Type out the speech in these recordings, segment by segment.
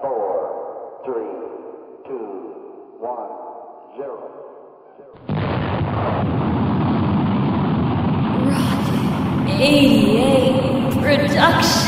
four, three, two, one, zero. Rock 88 Production.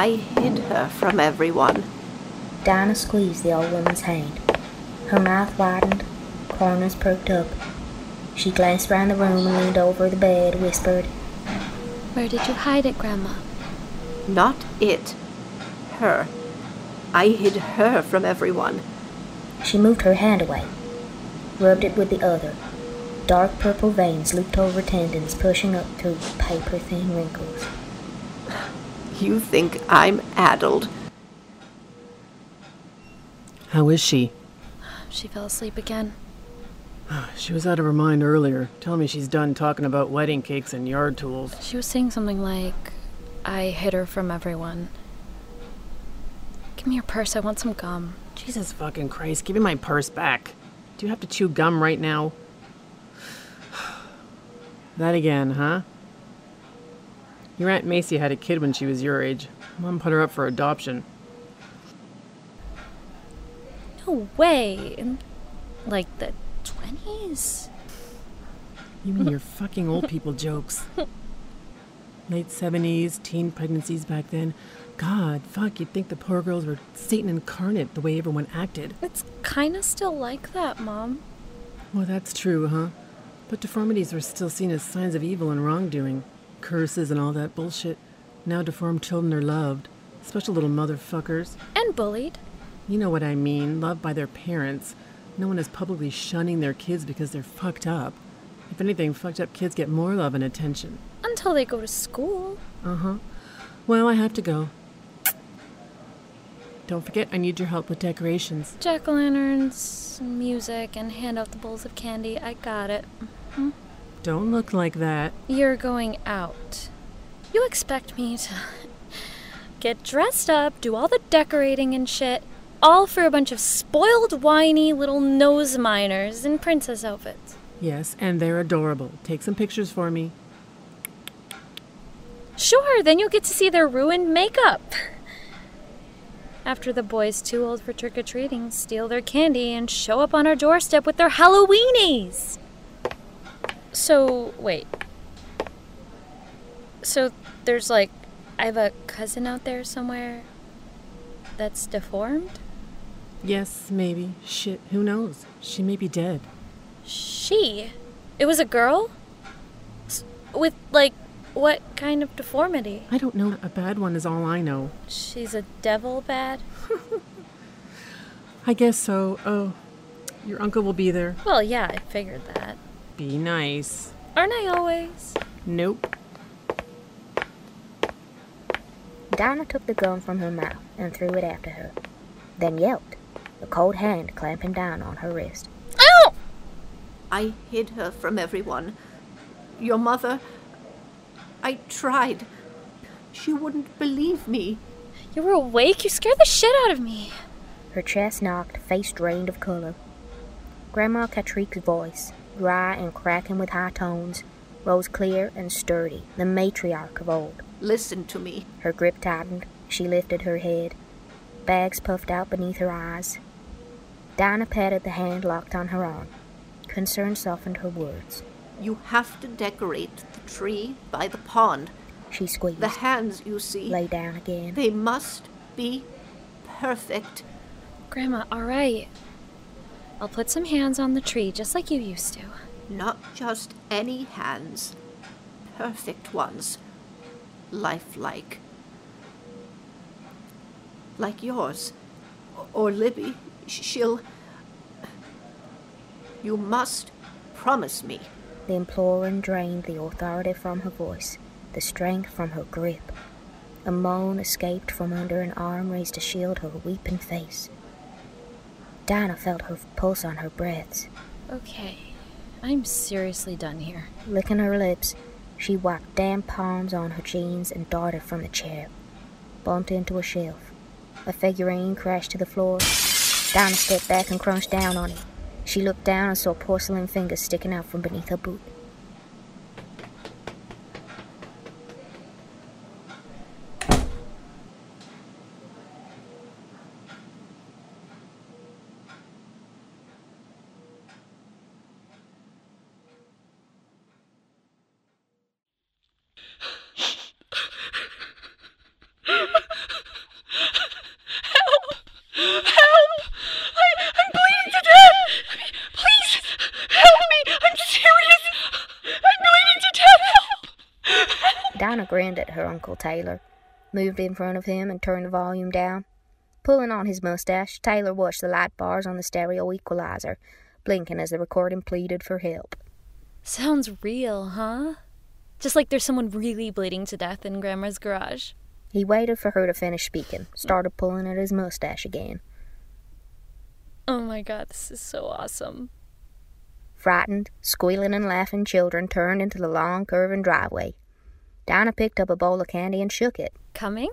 I hid her from everyone. Dinah squeezed the old woman's hand. Her mouth widened, corners perked up. She glanced round the room and leaned over the bed, whispered, Where did you hide it, Grandma? Not it. Her. I hid her from everyone. She moved her hand away, rubbed it with the other. Dark purple veins looped over tendons, pushing up through paper thin wrinkles. You think I'm addled. How is she? She fell asleep again. She was out of her mind earlier, telling me she's done talking about wedding cakes and yard tools. She was saying something like, I hid her from everyone. Give me your purse, I want some gum. Jesus fucking Christ, give me my purse back. Do you have to chew gum right now? that again, huh? Your Aunt Macy had a kid when she was your age. Mom put her up for adoption. No way. In like the 20s? You mean your fucking old people jokes. Late 70s, teen pregnancies back then. God, fuck, you'd think the poor girls were Satan incarnate the way everyone acted. It's kinda still like that, Mom. Well, that's true, huh? But deformities were still seen as signs of evil and wrongdoing. Curses and all that bullshit. Now deformed children are loved. Special little motherfuckers. And bullied. You know what I mean. Loved by their parents. No one is publicly shunning their kids because they're fucked up. If anything, fucked up kids get more love and attention. Until they go to school. Uh huh. Well, I have to go. Don't forget, I need your help with decorations. Jack o' lanterns, music, and hand out the bowls of candy. I got it. Don't look like that. You're going out. You expect me to get dressed up, do all the decorating and shit, all for a bunch of spoiled, whiny little nose miners in princess outfits. Yes, and they're adorable. Take some pictures for me. Sure, then you'll get to see their ruined makeup. After the boys too old for trick or treating steal their candy and show up on our doorstep with their Halloweenies. So, wait. So, there's like, I have a cousin out there somewhere that's deformed? Yes, maybe. Shit, who knows? She may be dead. She? It was a girl? With, like, what kind of deformity? I don't know. A bad one is all I know. She's a devil bad? I guess so. Oh, your uncle will be there. Well, yeah, I figured that. Be nice. Aren't I always? Nope. Dinah took the gun from her mouth and threw it after her, then yelped, a cold hand clamping down on her wrist. Ow! I hid her from everyone. Your mother. I tried. She wouldn't believe me. You were awake? You scared the shit out of me. Her chest knocked, face drained of color. Grandma Catrique's voice, dry and cracking with high tones, rose clear and sturdy, the matriarch of old. Listen to me. Her grip tightened. She lifted her head. Bags puffed out beneath her eyes. Dinah patted the hand locked on her arm. Concern softened her words. You have to decorate the tree by the pond. She squeezed. The hands, you see, Lay down again. they must be perfect. Grandma, alright. I'll put some hands on the tree just like you used to. Not just any hands, perfect ones. Lifelike. Like yours. Or Libby. She'll. You must promise me. The imploring drained the authority from her voice, the strength from her grip. A moan escaped from under an arm raised to shield her weeping face. Dinah felt her pulse on her breaths. Okay. I'm seriously done here. Licking her lips, she wiped damp palms on her jeans and darted from the chair. Bumped into a shelf. A figurine crashed to the floor. Dinah stepped back and crunched down on it. She looked down and saw porcelain fingers sticking out from beneath her boot. Help! I, I'm bleeding to death! Please, help me! I'm serious! I'm bleeding to death! Grinned at her Uncle Taylor, moved in front of him, and turned the volume down. Pulling on his mustache, Taylor watched the light bars on the stereo equalizer, blinking as the recording pleaded for help. Sounds real, huh? Just like there's someone really bleeding to death in Grandma's garage. He waited for her to finish speaking, started pulling at his mustache again. Oh my god, this is so awesome. Frightened, squealing, and laughing children turned into the long, curving driveway. Dinah picked up a bowl of candy and shook it, Coming?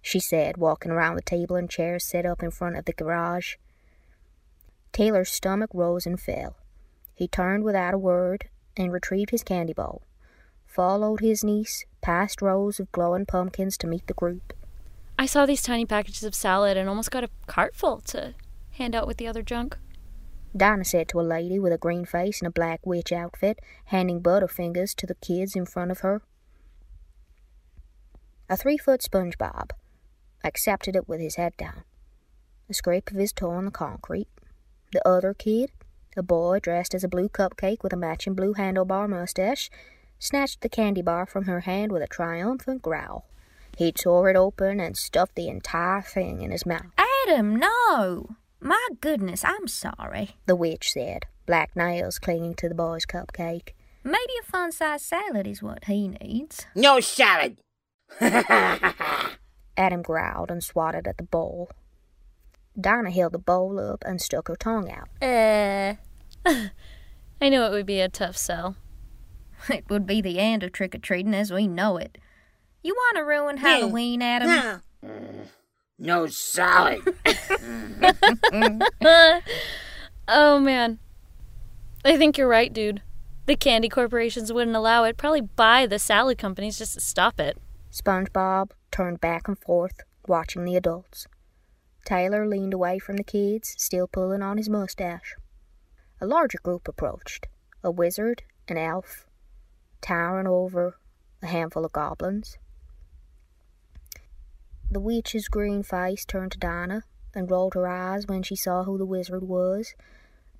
she said, walking around the table and chairs set up in front of the garage. Taylor's stomach rose and fell. He turned without a word and retrieved his candy bowl, followed his niece past rows of glowing pumpkins to meet the group. I saw these tiny packages of salad and almost got a cartful to hand out with the other junk. Dinah said to a lady with a green face and a black witch outfit, handing butterfingers to the kids in front of her. A three foot SpongeBob accepted it with his head down, a scrape of his toe on the concrete. The other kid, a boy dressed as a blue cupcake with a matching blue handlebar mustache, snatched the candy bar from her hand with a triumphant growl. He tore it open and stuffed the entire thing in his mouth. Adam, no! My goodness, I'm sorry. The witch said, black nails clinging to the boy's cupcake. Maybe a fun sized salad is what he needs. No salad. Adam growled and swatted at the bowl. Dinah held the bowl up and stuck her tongue out. Uh. I knew it would be a tough sell. It would be the end of trick or treating as we know it. You want to ruin Halloween, Adam? No. No salad. oh man. I think you're right, dude. The candy corporations wouldn't allow it, probably buy the salad companies just to stop it. SpongeBob turned back and forth, watching the adults. Taylor leaned away from the kids, still pulling on his mustache. A larger group approached a wizard, an elf, towering over a handful of goblins. The witch's green face turned to Dinah and rolled her eyes when she saw who the wizard was.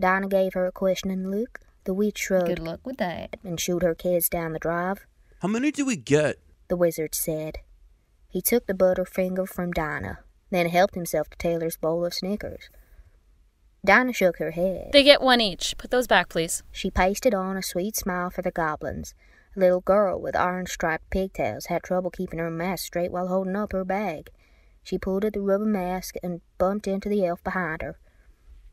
Dinah gave her a questioning look, The witch shrugged Good luck with that. and shooed her kids down the drive. How many do we get? The wizard said. He took the butterfinger from Dinah, then helped himself to Taylor's bowl of Snickers. Dinah shook her head. They get one each. Put those back, please. She pasted on a sweet smile for the goblins. A little girl with orange striped pigtails had trouble keeping her mask straight while holding up her bag. She pulled at the rubber mask and bumped into the elf behind her.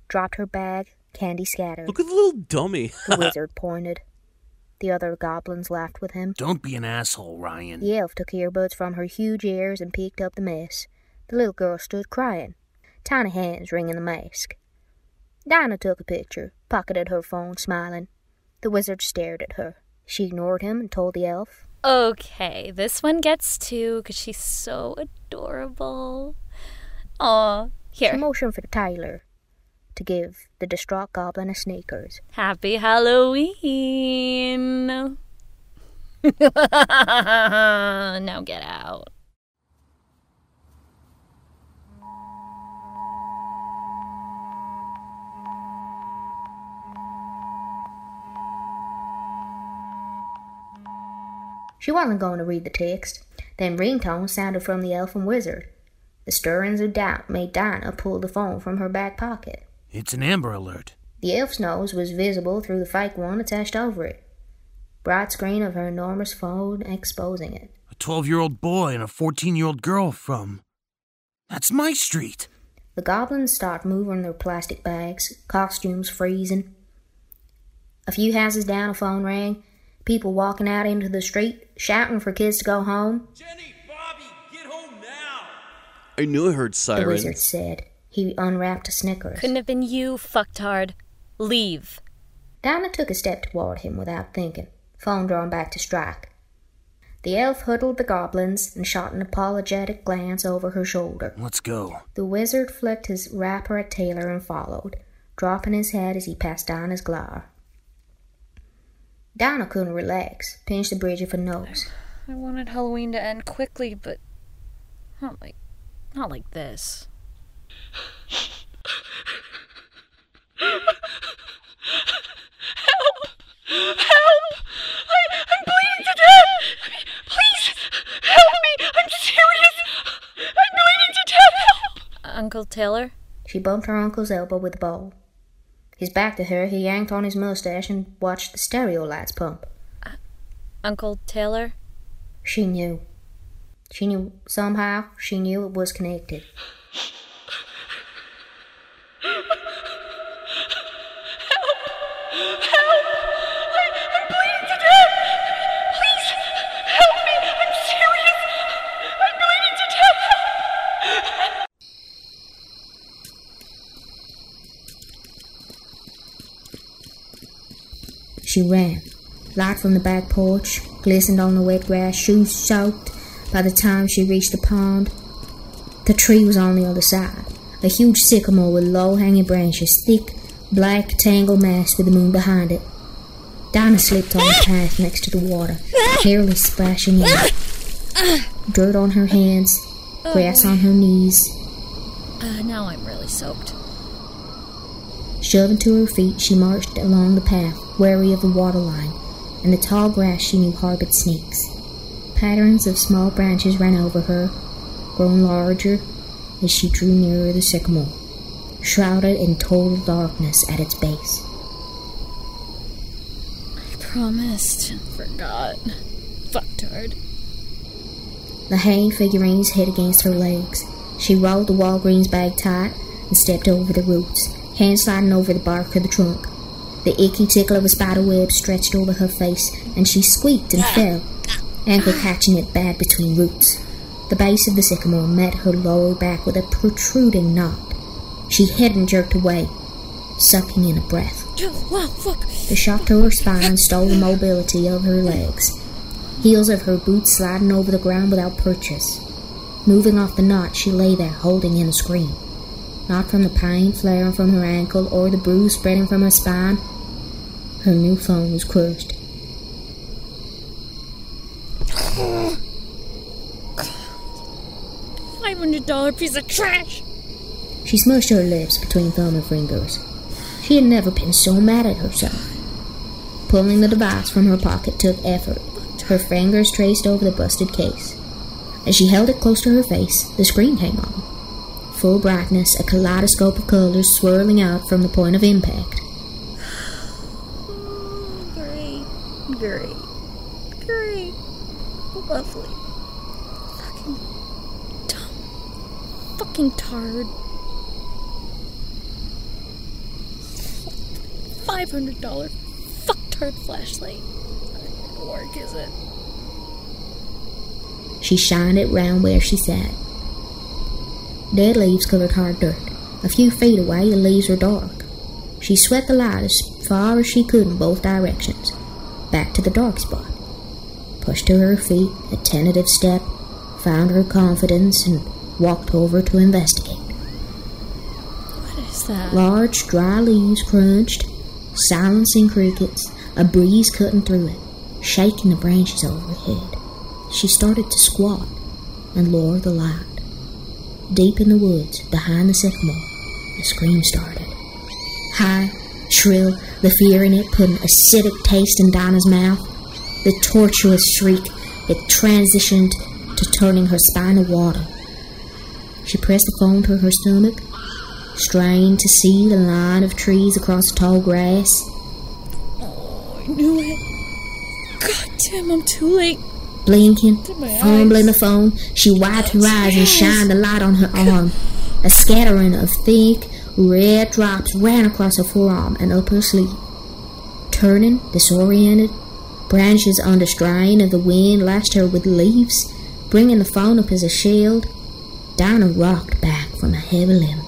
Dropped her bag, candy scattered. Look at the little dummy. The wizard pointed. The other goblins laughed with him. Don't be an asshole, Ryan. The elf took earbuds from her huge ears and picked up the mess. The little girl stood crying, tiny hands wringing the mask. Dinah took a picture, pocketed her phone, smiling. The wizard stared at her. She ignored him and told the elf, Okay, this one gets two because she's so adorable. Aw, She here. motioned for Tyler to give the distraught goblin a Snickers. Happy Halloween. now get out. She wasn't going to read the text. Then ringtone sounded from the elf and wizard. The stirrings of doubt made Dinah pull the phone from her back pocket. It's an Amber Alert. The elf's nose was visible through the fake one attached over it. Bright screen of her enormous phone exposing it. A 12 year old boy and a 14 year old girl from. That's my street. The goblins start moving their plastic bags, costumes freezing. A few houses down, a phone rang. People walking out into the street, shouting for kids to go home. Jenny, Bobby, get home now! I knew I heard sirens. The wizard sirens. said. He unwrapped a Snickers. Couldn't have been you, fucktard. Leave. Dinah took a step toward him without thinking, phone drawn back to strike. The elf huddled the goblins and shot an apologetic glance over her shoulder. Let's go. The wizard flicked his wrapper at Taylor and followed, dropping his head as he passed Dinah's glower. Dinah couldn't relax, pinched the bridge of her nose. I wanted Halloween to end quickly, but not like not like this. Uncle Taylor? She bumped her uncle's elbow with the bowl. His back to her, he yanked on his mustache and watched the stereo lights pump. Uncle Taylor? She knew. She knew somehow, she knew it was connected. She ran. Light from the back porch glistened on the wet grass, shoes soaked by the time she reached the pond. The tree was on the other side, a huge sycamore with low hanging branches, thick, black, tangled mass with the moon behind it. Dinah slipped on the path next to the water, barely splashing in. Dirt on her hands, grass on her knees. Uh, now I'm really soaked. Shoving to her feet, she marched along the path, wary of the waterline and the tall grass she knew harbored snakes. Patterns of small branches ran over her, growing larger as she drew nearer the sycamore, shrouded in total darkness at its base. I promised. Forgot. Fucktard. The hanging figurines hit against her legs. She rolled the Walgreens bag tight and stepped over the roots, hand sliding over the bark of the trunk. The icky tickle of a spider web stretched over her face, and she squeaked and fell, ankle catching it bad between roots. The base of the sycamore met her lower back with a protruding knot. She hid and jerked away, sucking in a breath. The shock to her spine stole the mobility of her legs. Heels of her boots sliding over the ground without purchase. Moving off the knot, she lay there holding in a scream. Not from the pain flaring from her ankle or the bruise spreading from her spine. Her new phone was crushed. Five hundred dollar piece of trash. She smushed her lips between thumb and fingers. She had never been so mad at herself. Pulling the device from her pocket took effort. Her fingers traced over the busted case. As she held it close to her face, the screen came on. Full brightness, a kaleidoscope of colors swirling out from the point of impact. Great. Great. Great. Lovely. Fucking dumb. Fucking tard. Five hundred dollar fucktard flashlight. Work, is it? She shined it round where she sat. Dead leaves covered hard dirt. A few feet away, the leaves were dark. She swept the light as far as she could in both directions, back to the dark spot. Pushed to her feet, a tentative step, found her confidence, and walked over to investigate. What is that? Large, dry leaves crunched, silencing crickets, a breeze cutting through it, shaking the branches overhead. She started to squat and lower the light. Deep in the woods, behind the sycamore, a scream started. High, shrill, the fear in it put an acidic taste in Dinah's mouth. The tortuous shriek, it transitioned to turning her spine to water. She pressed the phone to her stomach, strained to see the line of trees across the tall grass. Oh, I knew it. God damn, I'm too late. Blinking, fumbling the phone, she wiped her eyes and shined the light on her arm. A scattering of thick, red drops ran across her forearm and up her sleeve. Turning, disoriented, branches under strain of the wind lashed her with leaves, bringing the phone up as a shield. Dinah rocked back from a heavy limb.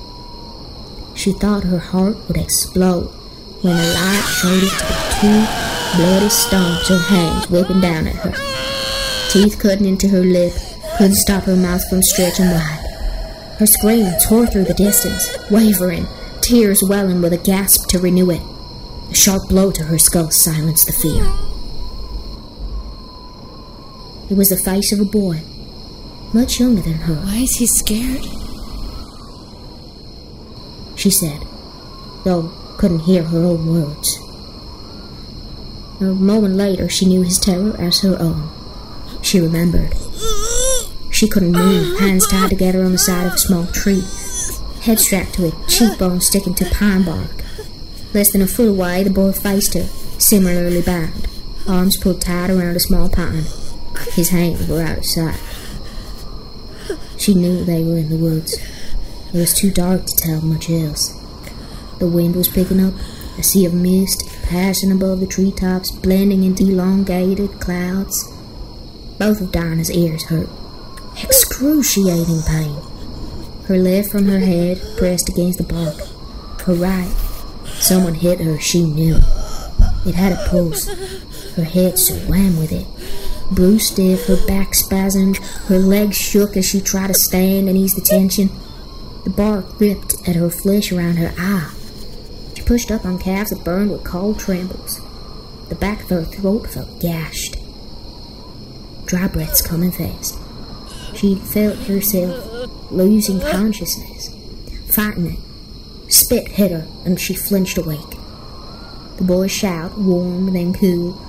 She thought her heart would explode when the light showed it to be two bloody stumps of hands whipping down at her. Teeth cutting into her lip couldn't stop her mouth from stretching wide. Her scream tore through the distance, wavering, tears welling with a gasp to renew it. A sharp blow to her skull silenced the fear. It was the face of a boy, much younger than her. Why is he scared? She said, though couldn't hear her own words. A moment later, she knew his terror as her own. She remembered. She couldn't move, hands tied together on the side of a small tree, head strapped to a cheekbone sticking to pine bark. Less than a foot away, the boy faced her, similarly bound, arms pulled tight around a small pine. His hands were out of sight. She knew they were in the woods. It was too dark to tell much else. The wind was picking up, a sea of mist passing above the treetops, blending into elongated clouds. Both of Dinah's ears hurt. Excruciating pain. Her left from her head pressed against the bark. Her right. Someone hit her, she knew. It had a pulse. Her head swam with it. Bruised stiff, her back spasmed, her legs shook as she tried to stand and ease the tension. The bark ripped at her flesh around her eye. She pushed up on calves that burned with cold trembles. The back of her throat felt gashed. Dry breaths coming fast. She felt herself losing consciousness, fighting it. Spit hit her, and she flinched awake. The boy's shout, warm then cool,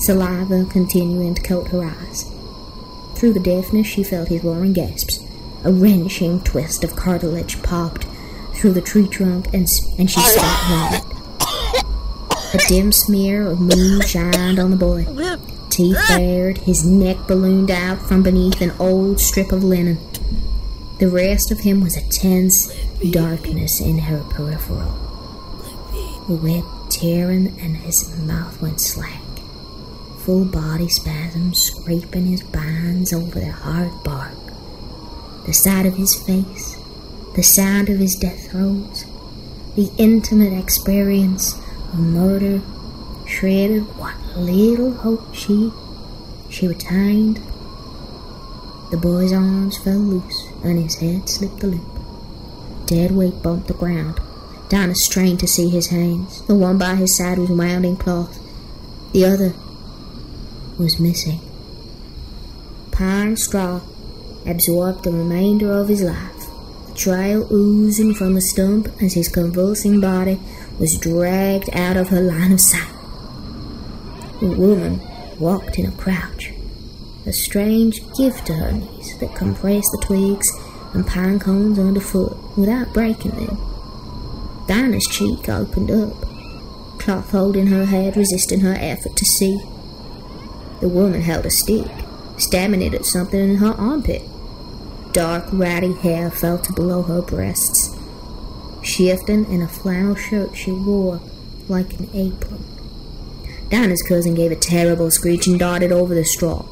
saliva continuing to coat her eyes. Through the deafness, she felt his roaring gasps. A wrenching twist of cartilage popped through the tree trunk, and, and she stopped running. A dim smear of moon shined on the boy. Teeth bared, his neck ballooned out from beneath an old strip of linen. The rest of him was a tense darkness in her peripheral. The web tearing and his mouth went slack. Full body spasms scraping his binds over the hard bark. The sight of his face, the sound of his death throes, the intimate experience of murder shredded what little hope she she retained. The boy's arms fell loose and his head slipped the loop. Dead weight bumped the ground. Dinah strained to see his hands. The one by his side was wound in cloth. The other was missing. Pine straw absorbed the remainder of his life. The trail oozing from the stump as his convulsing body was dragged out of her line of sight. The woman walked in a crouch, a strange gift to her knees that compressed the twigs and pine cones underfoot without breaking them. Dinah's cheek opened up, cloth holding her head, resisting her effort to see. The woman held a stick, stabbing it at something in her armpit. Dark, ratty hair fell to below her breasts, shifting in a flannel shirt she wore like an apron. Dinah's cousin gave a terrible screech and darted over the straw.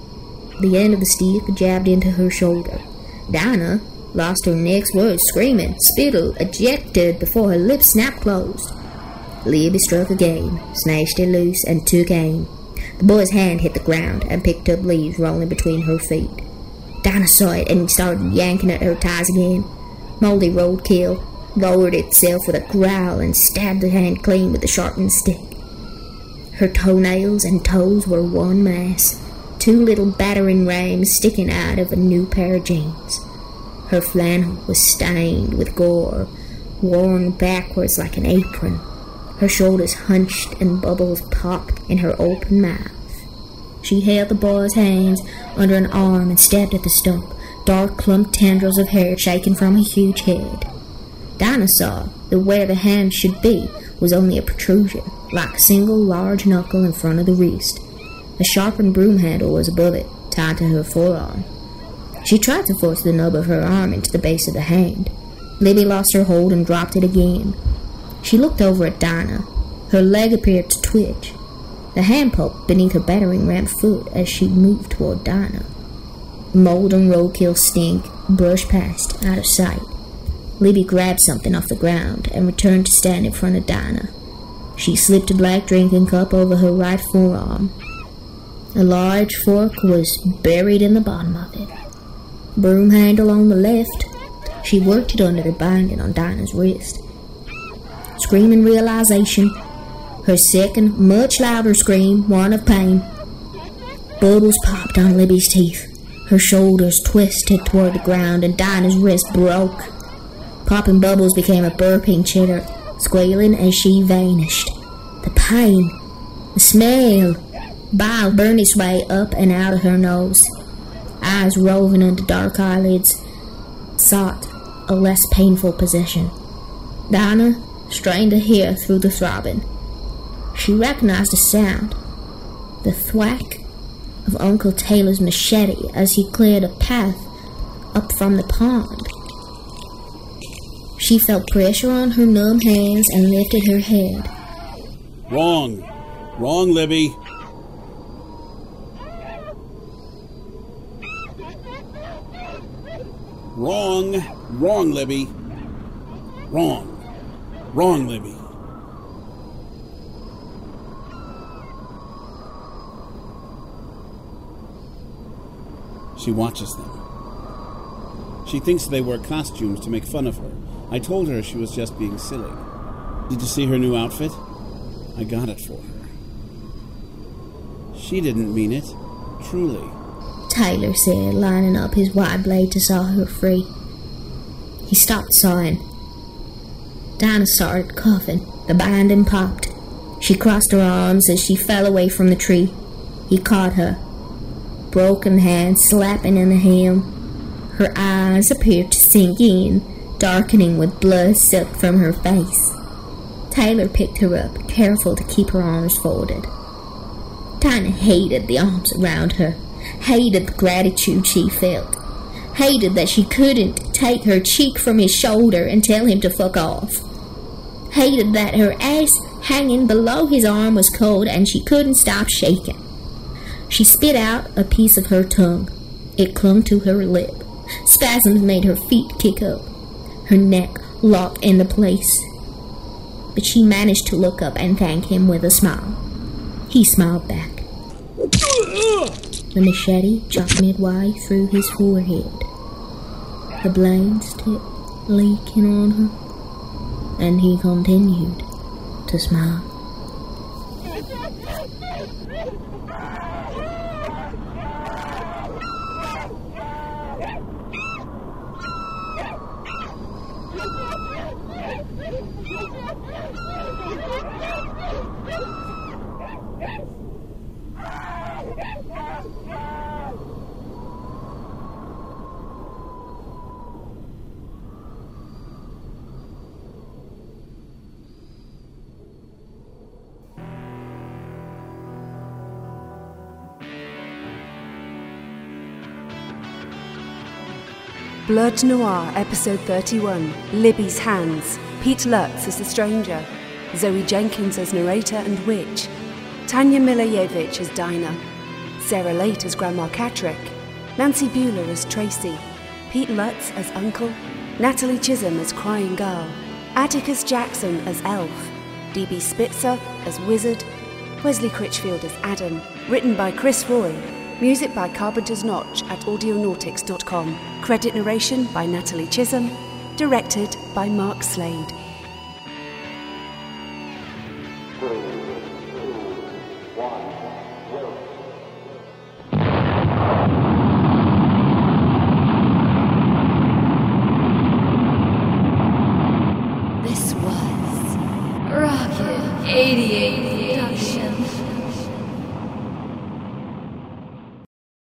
The end of the stick jabbed into her shoulder. Dinah lost her next words, screaming, spittle ejected before her lips snapped closed. Libby struck again, snatched it loose, and took aim. The boy's hand hit the ground and picked up leaves rolling between her feet. Dinah saw it and started yanking at her ties again. Moldy roadkill lowered itself with a growl and stabbed the hand clean with the sharpened stick. Her toenails and toes were one mass, two little battering rams sticking out of a new pair of jeans. Her flannel was stained with gore, worn backwards like an apron. Her shoulders hunched and bubbles popped in her open mouth. She held the boy's hands under an arm and stabbed at the stump, dark clumped tendrils of hair shaking from a huge head. Dinah the where the hand should be was only a protrusion, like a single large knuckle in front of the wrist. A sharpened broom handle was above it, tied to her forearm. She tried to force the nub of her arm into the base of the hand. Libby lost her hold and dropped it again. She looked over at Dinah. Her leg appeared to twitch. The hand poked beneath her battering ram foot as she moved toward Dinah. Mold and roadkill stink brushed past, out of sight. Libby grabbed something off the ground and returned to stand in front of Dinah. She slipped a black drinking cup over her right forearm. A large fork was buried in the bottom of it. Broom handle on the left. She worked it under the binding on Dinah's wrist. Screaming realization, her second, much louder scream, one of pain. Bubbles popped on Libby's teeth. Her shoulders twisted toward the ground and Dinah's wrist broke. Popping bubbles became a burping chitter, squealing as she vanished. The pain, the smell, bile burned its way up and out of her nose. Eyes roving under dark eyelids sought a less painful position. Dinah strained to hear through the throbbing. She recognized a sound the thwack of Uncle Taylor's machete as he cleared a path up from the pond. She felt pressure on her numb hands and lifted her head. Wrong. Wrong, Libby. Wrong. Wrong, Libby. Wrong. Wrong, Libby. She watches them. She thinks they wear costumes to make fun of her. I told her she was just being silly. Did you see her new outfit? I got it for her. She didn't mean it. Truly. Taylor said, lining up his wide blade to saw her free. He stopped sawing. Dinah started coughing. The binding popped. She crossed her arms as she fell away from the tree. He caught her. Broken hand slapping in the hem. Her eyes appeared to sink in, darkening with blood sucked from her face. Taylor picked her up, careful to keep her arms folded. Dinah hated the arms around her, hated the gratitude she felt, hated that she couldn't take her cheek from his shoulder and tell him to fuck off, hated that her ass hanging below his arm was cold and she couldn't stop shaking. She spit out a piece of her tongue. It clung to her lip. Spasms made her feet kick up. Her neck locked into place. But she managed to look up and thank him with a smile. He smiled back. The machete chopped midway through his forehead. The blade still leaking on her, and he continued to smile. Blood Noir, Episode 31 Libby's Hands. Pete Lutz as the stranger. Zoe Jenkins as narrator and witch. Tanya Milayevich as Dinah. Sarah Late as Grandma Catrick. Nancy Bueller as Tracy. Pete Lutz as Uncle. Natalie Chisholm as Crying Girl. Atticus Jackson as Elf. D.B. Spitzer as Wizard. Wesley Critchfield as Adam. Written by Chris Roy. Music by Carpenter's Notch at audionautix.com. Credit narration by Natalie Chisholm. Directed by Mark Slade.